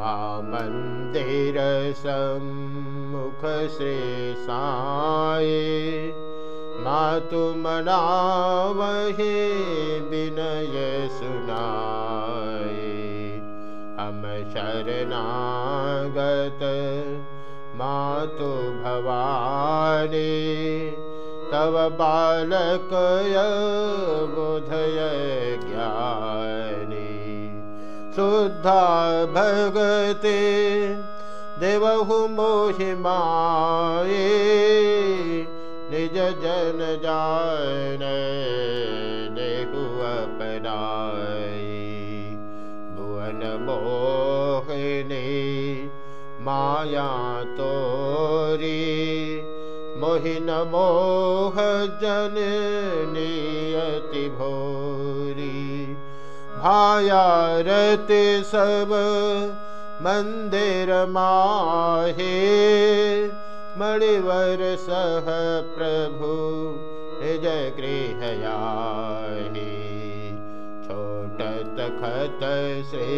मा मन्दिरसम्मुख श्री साये मातु विनय सुनाये हम शरणागत मातु भवानी तव बालकय बोधय ज्ञानी शुद्धा भगते देवहु मोहि माये निज जन जान अपनाई भुवन मोहिनी माया तोरी मोहिन मोह जन नियति भोरी भायारति सब मंदिर माहे, मणिवर सह प्रभु निज गृहयाहि छोट तखत से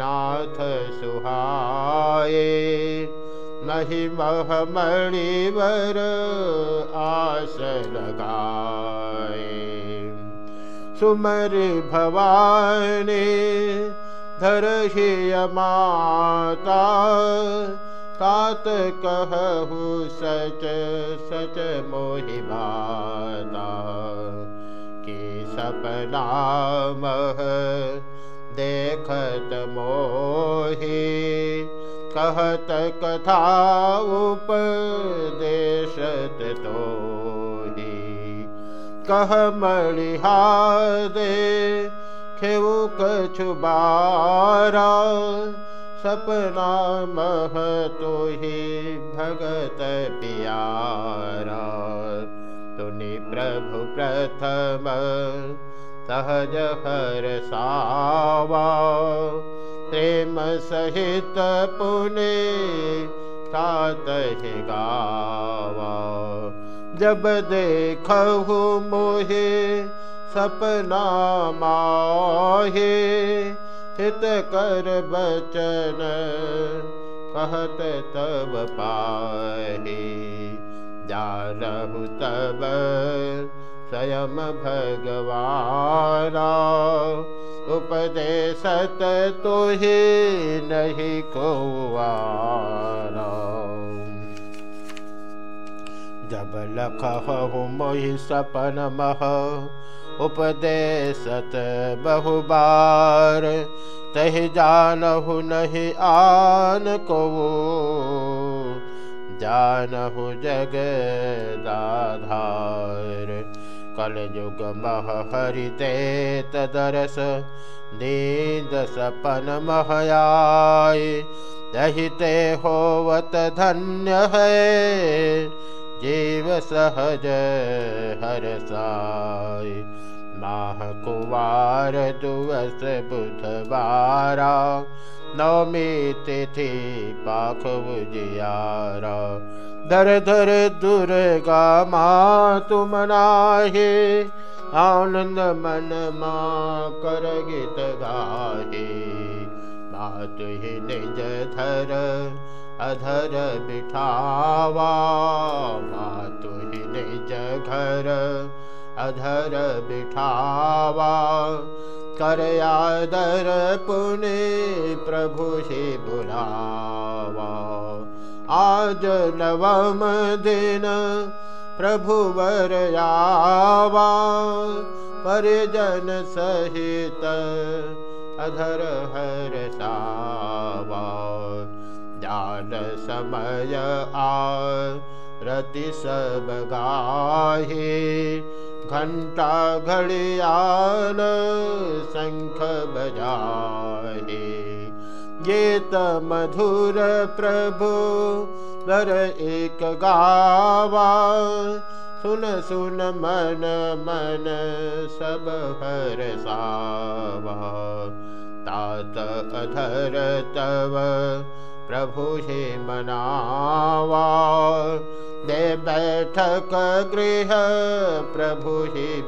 नाथ सुहाये महि मह मणिवर आस लगाए सुमर भवानी धरहि माता तात कहु सच सच मोहि के सपना देखत मोहि कहत कथा उपदेशत तोहि कह मणिहा दे खेऊ कछु बारा सपना मह तो ही भगत पियारा। तुनि प्रभु प्रथम सहज हर सावा। प्रेम सहित पुने तात गावा जब देखहु मोहे सपना माहे, हित कर बचन कहत तब पाहे। जानहु तब स्वयं भगवाना, उपदेशत तुहे तो नहीं कौआना। जब लखहु मोहि सपन मह उपदेशत बहुबार तहि जानहु नहि आन को जानहु जगदाधार कलयुग मह हरि देत दरस नींद सपन महयाय यही ते होवत धन्य है जीव सहज हर साय। माह कुवार दुवस बुधवारा नवमी तिथि पाख बुझियारा धर धर दुर्गा माँ आनंद मन माँ गीत गाहे। मात ही निज धर अधर बिठावा मातु ही निज घर। अधर बिठावा कर आदर पुने प्रभु से बुलावा। आज नवम दिन प्रभु वर आवा, परिजन सहित अधर हर सावा जान समय आ रति सब गाहे। घंटा घड़ियाल शंख बजाहे। गीत मधुर प्रभु वर एक गावा। सुन सुन मन मन सब हर सावा। तात अधर तव प्रभु हे मनावा ही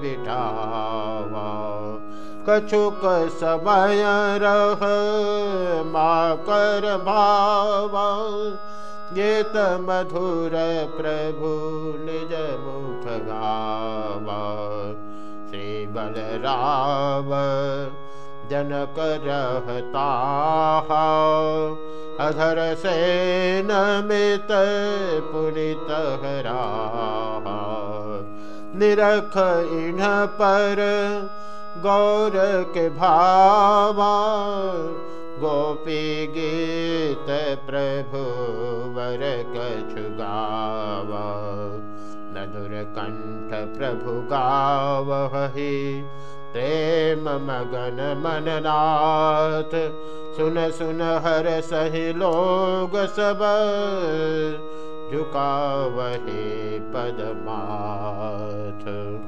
समय रह कर भाव। गीत मधुर प्रभु निज मुख गावा। श्री बलराव जनक रहता अधर से हरा निरख इन्ह पर गौर के भावा। गोपी गीत प्रभु वर कछुगावा मधुर कंठ प्रभु गावहि प्रेम मगन मननाथ। सुन सुन हर सही लोग सब। झुका झुकावहे पदमाथ।